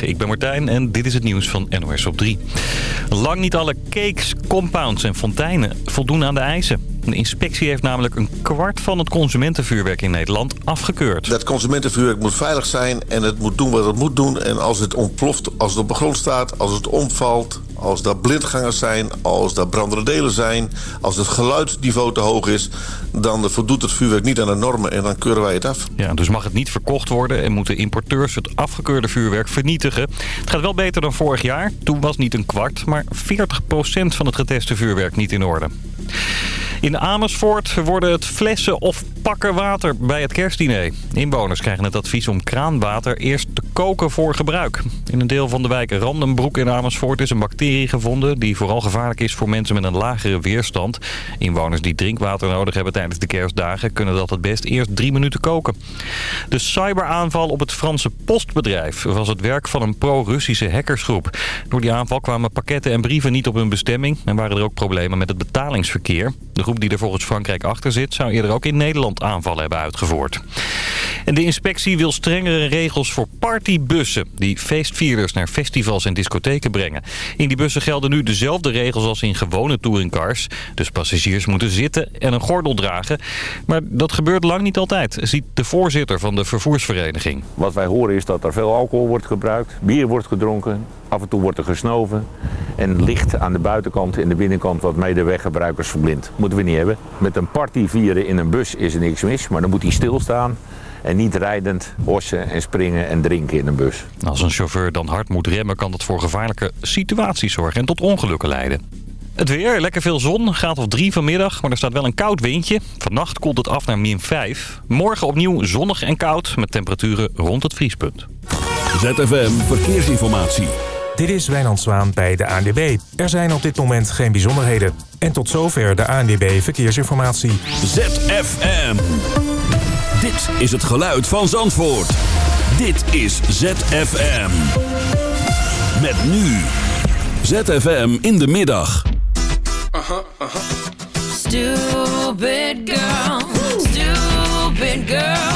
Ik ben Martijn en dit is het nieuws van NOS op 3. Lang niet alle cakes, compounds en fonteinen voldoen aan de eisen. De inspectie heeft namelijk een kwart van het consumentenvuurwerk in Nederland afgekeurd. Dat consumentenvuurwerk moet veilig zijn en het moet doen wat het moet doen. En als het ontploft, als het op de grond staat, als het omvalt... als daar blindgangers zijn, als daar brandende delen zijn... als het geluidsniveau te hoog is... dan voldoet het vuurwerk niet aan de normen en dan keuren wij het af. Ja, dus mag het niet verkocht worden en moeten importeurs het afgekeurde vuurwerk vernietigen. Het gaat wel beter dan vorig jaar. Toen was niet een kwart, maar 40% van het geteste vuurwerk niet in orde. In Amersfoort worden het flessen of pakken water bij het kerstdiner. Inwoners krijgen het advies om kraanwater eerst te koken voor gebruik. In een deel van de wijk Randenbroek in Amersfoort is een bacterie gevonden... die vooral gevaarlijk is voor mensen met een lagere weerstand. Inwoners die drinkwater nodig hebben tijdens de kerstdagen... kunnen dat het best eerst drie minuten koken. De cyberaanval op het Franse postbedrijf was het werk van een pro-Russische hackersgroep. Door die aanval kwamen pakketten en brieven niet op hun bestemming... en waren er ook problemen met het betalingsverkeer. De groep die er volgens Frankrijk achter zit... zou eerder ook in Nederland aanvallen hebben uitgevoerd. En de inspectie wil strengere regels voor partybussen... die feestvierders naar festivals en discotheken brengen. In die bussen gelden nu dezelfde regels als in gewone touringcars. Dus passagiers moeten zitten en een gordel dragen. Maar dat gebeurt lang niet altijd, ziet de voorzitter van de vervoersvereniging. Wat wij horen is dat er veel alcohol wordt gebruikt, bier wordt gedronken... Af en toe wordt er gesnoven en licht aan de buitenkant en de binnenkant wat medeweggebruikers verblindt. Moeten we niet hebben. Met een party vieren in een bus is er niks mis, maar dan moet hij stilstaan en niet rijdend hossen en springen en drinken in een bus. Als een chauffeur dan hard moet remmen kan dat voor gevaarlijke situaties zorgen en tot ongelukken leiden. Het weer, lekker veel zon, gaat of drie vanmiddag, maar er staat wel een koud windje. Vannacht koelt het af naar min 5. Morgen opnieuw zonnig en koud met temperaturen rond het vriespunt. ZFM Verkeersinformatie. Dit is Wijnand Zwaan bij de ANWB. Er zijn op dit moment geen bijzonderheden. En tot zover de ANWB Verkeersinformatie. ZFM. Dit is het geluid van Zandvoort. Dit is ZFM. Met nu. ZFM in de middag. Stupid girl, stupid girls,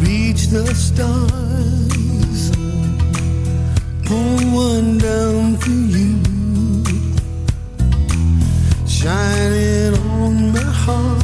reach the stars. pull one down for you, shining on my heart.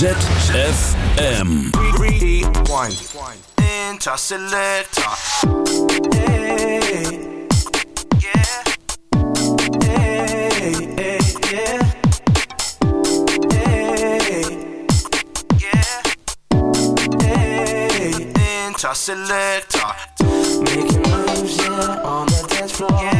ZFM. Rewind. Enter selector. Hey. Yeah. Yeah. Yeah. Selector. Making moves, yeah, on the dance floor. Gotta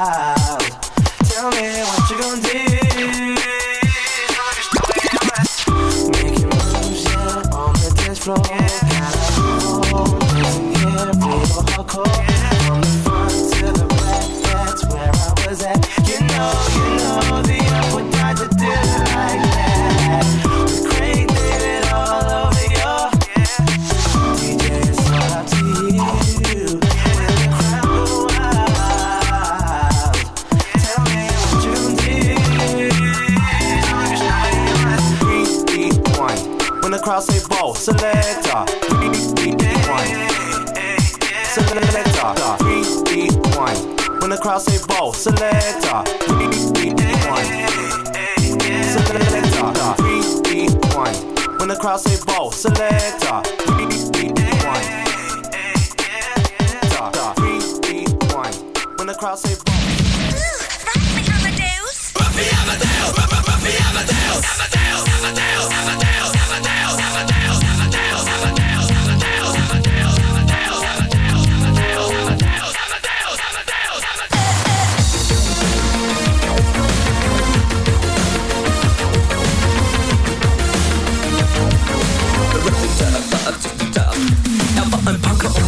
tell me what you gon' do. Making moves, yeah, on the dance floor. Gotta dancing, yeah, real hardcore. From the front to the back, that's where I was at. You know, crowd say ball, selector. Rewind. Selector. Rewind. When the crowd say ball, selector. Rewind. Selector. Rewind. When the crowd say ball, selector. Rewind. Rewind. When the crowd say ball. Er war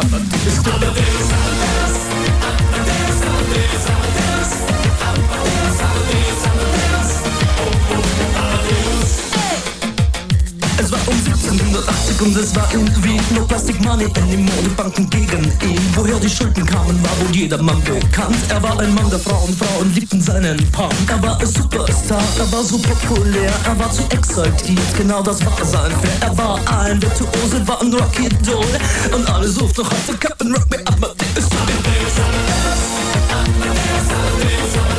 Come on, und es war irgendwie nur Plastic Money in den Modebanken gegen ihn. Woher die Schulden kamen, war wohl jedermann bekannt. Er war ein Mann der Frauen, Frauen liebten seinen Punk. Er war ein Superstar, er war so populär, er war zu exaltiert, genau das war sein Flair. Er war ein Virtuose, war ein Rocky Doll und alle suchten noch heute Captain Rock Me Amadeus. Come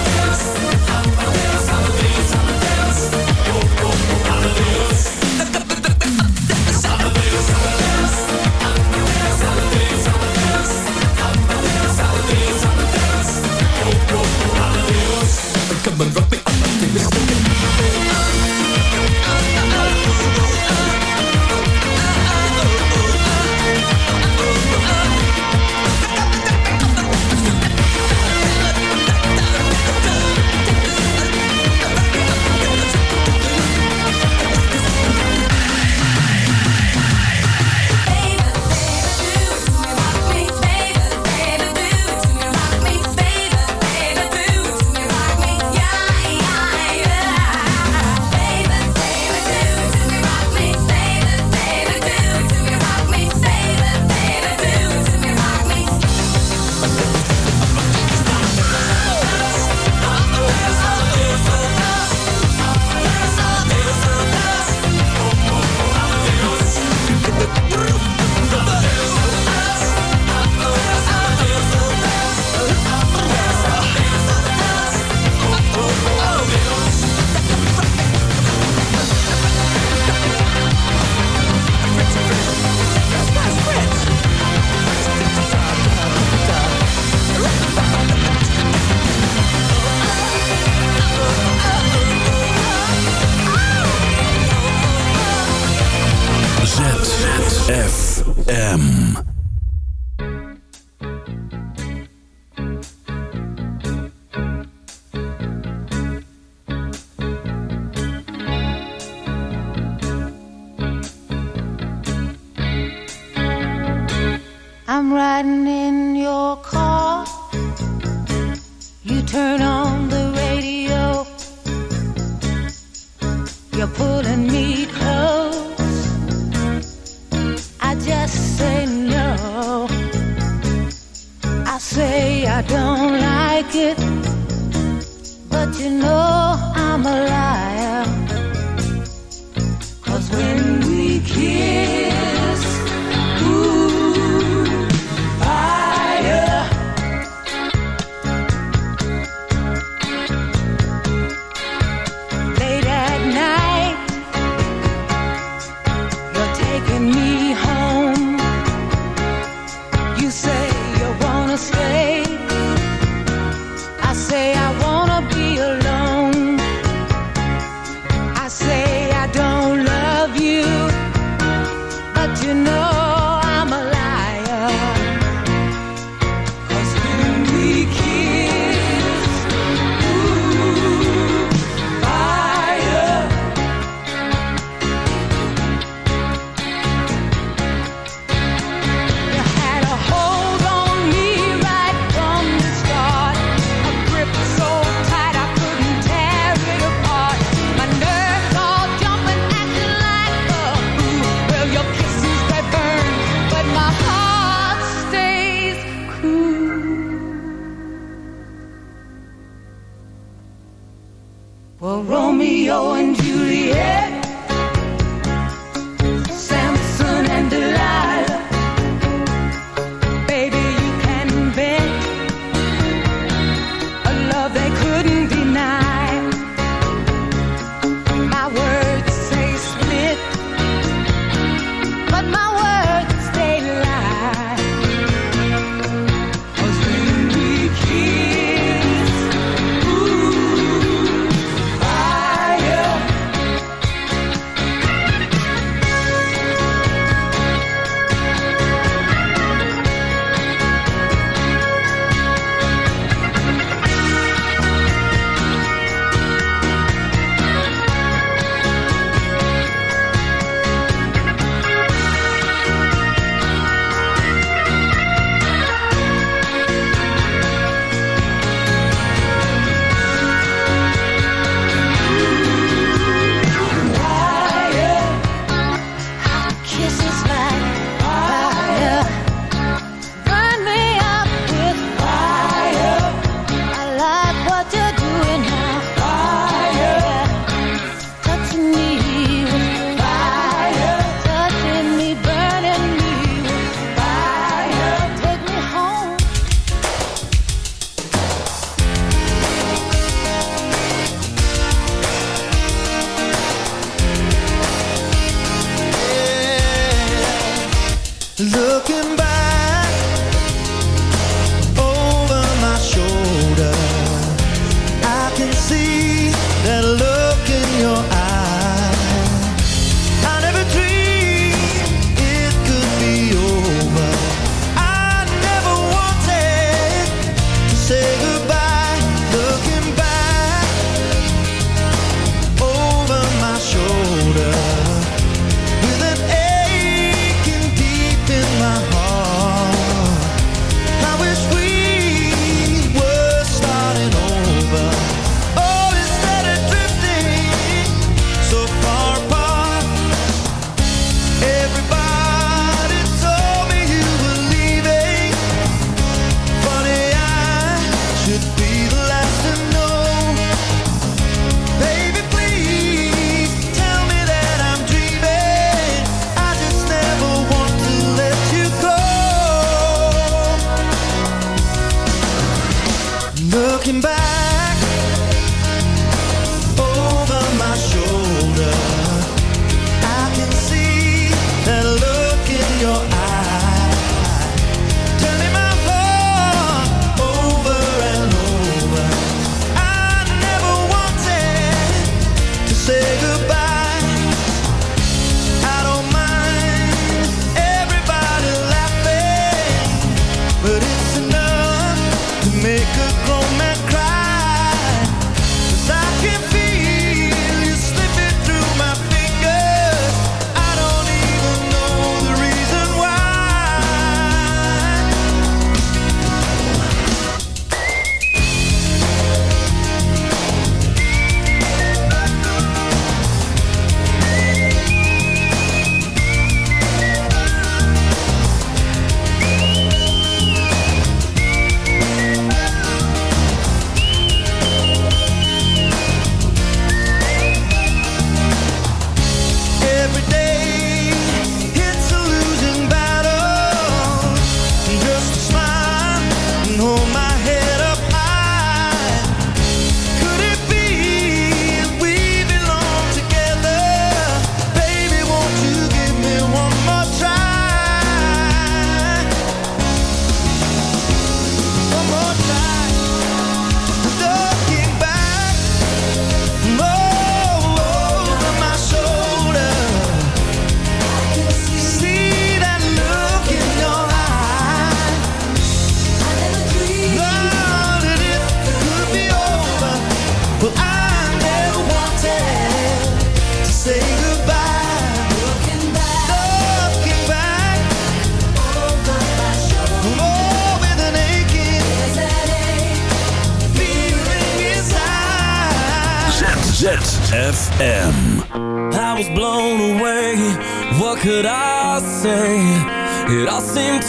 Turn on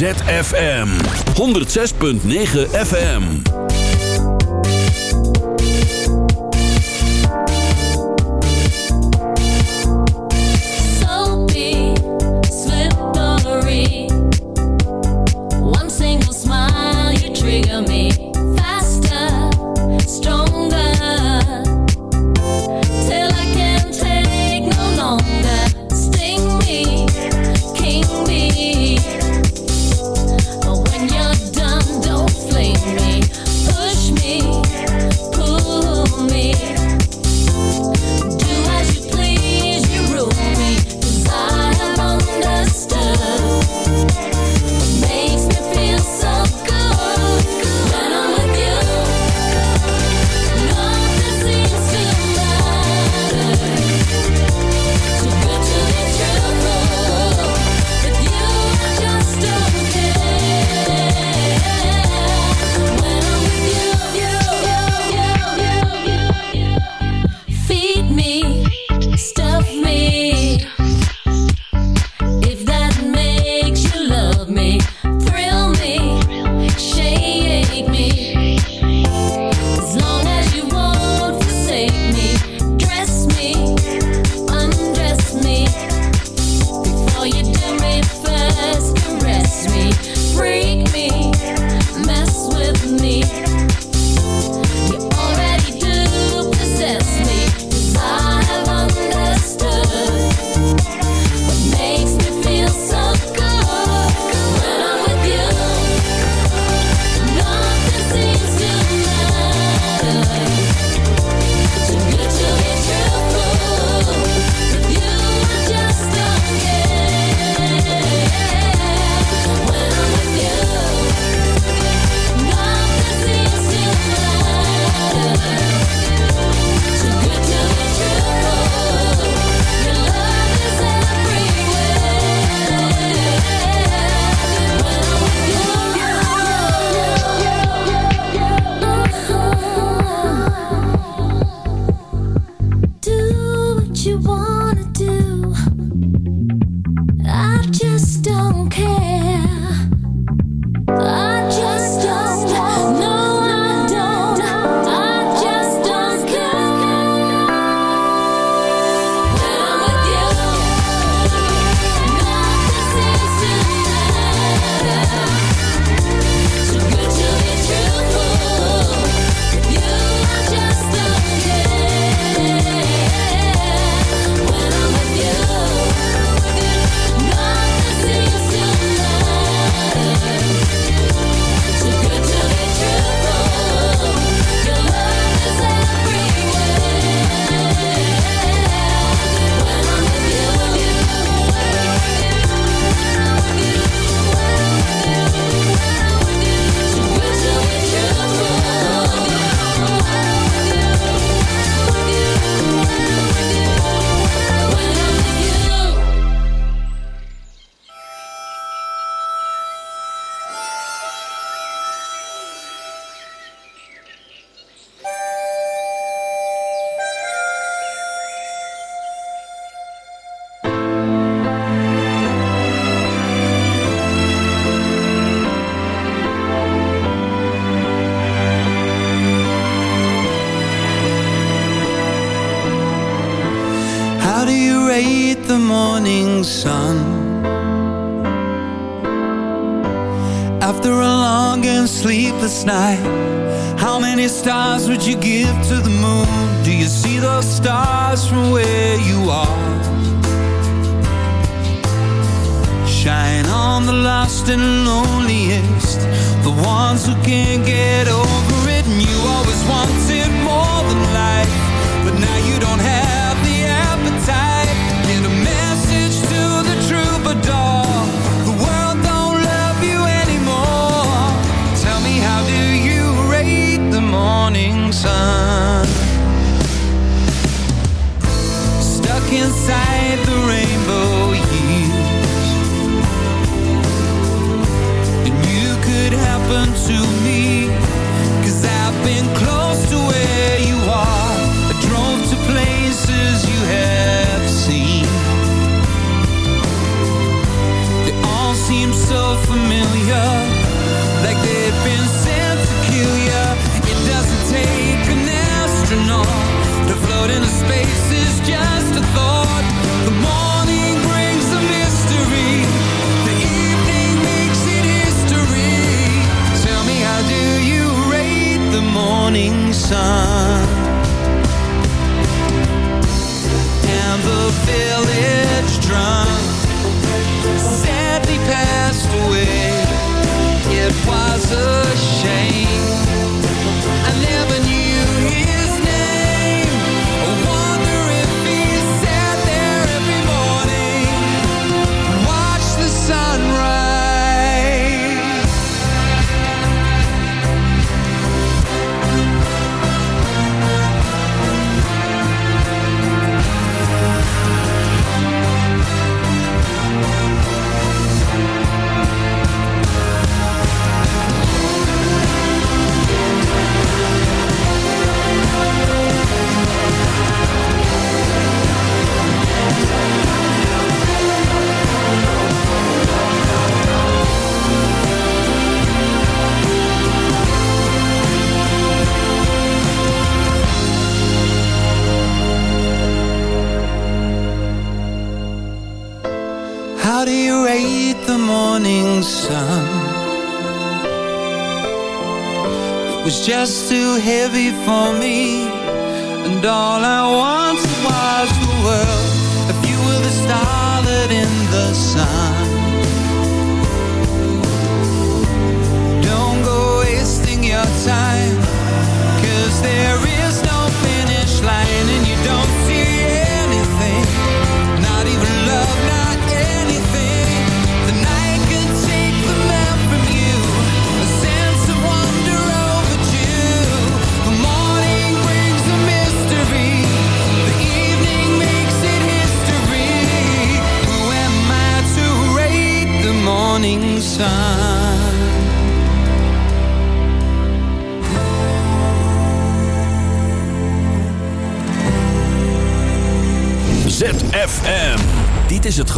ZFM 106.9 FM.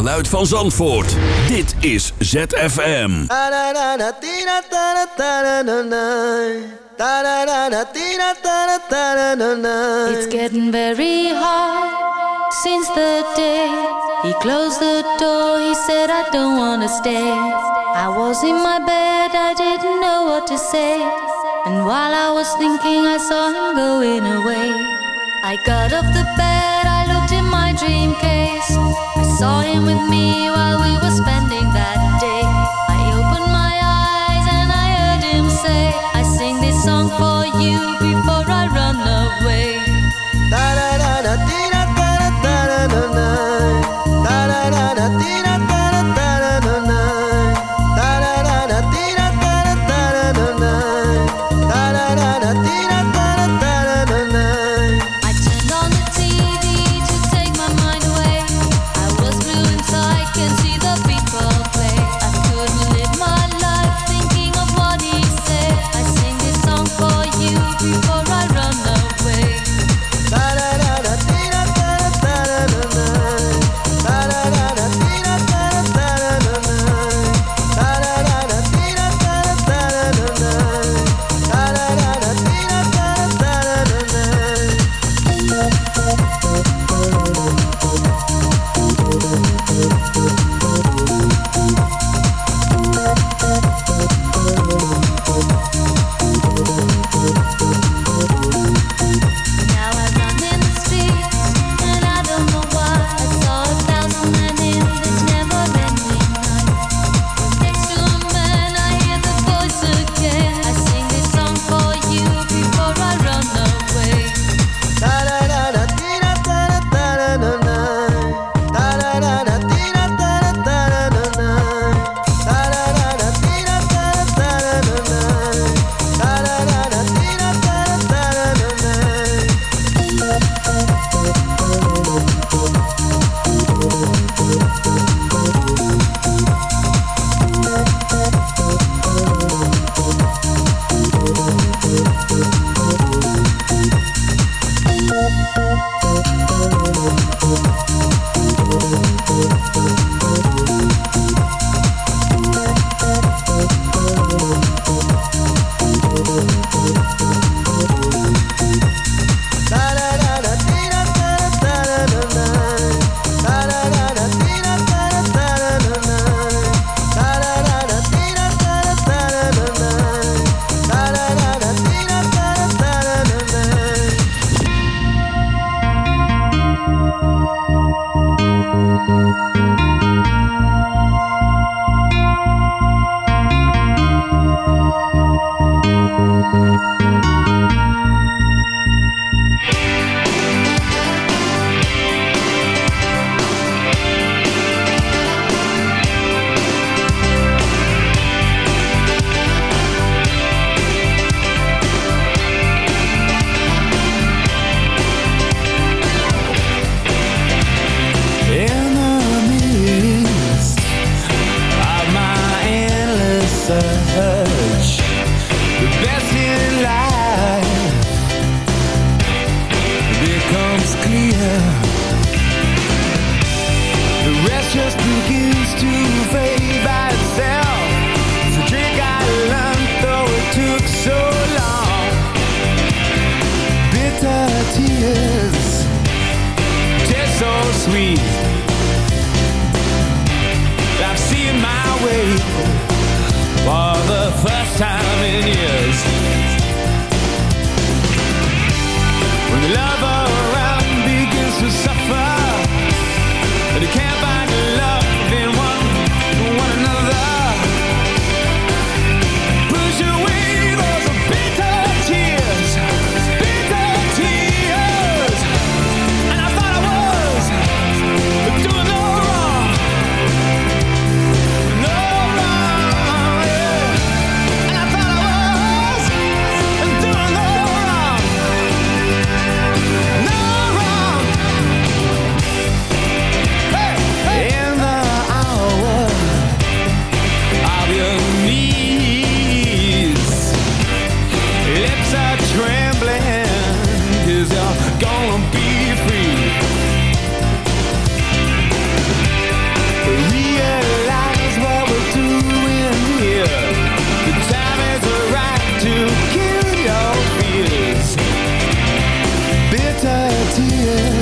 Geluid van Zandvoort. Dit is ZFM. It's getting very hard since the day he closed the door. He said, I don't wanna stay. I was in my bed, I didn't know what to say. And while I was thinking, I saw him going away. I got off the bed, I looked in my dream case. I saw him with me while we were spending that day. I opened my eyes and I heard him say, I sing this song for yeah.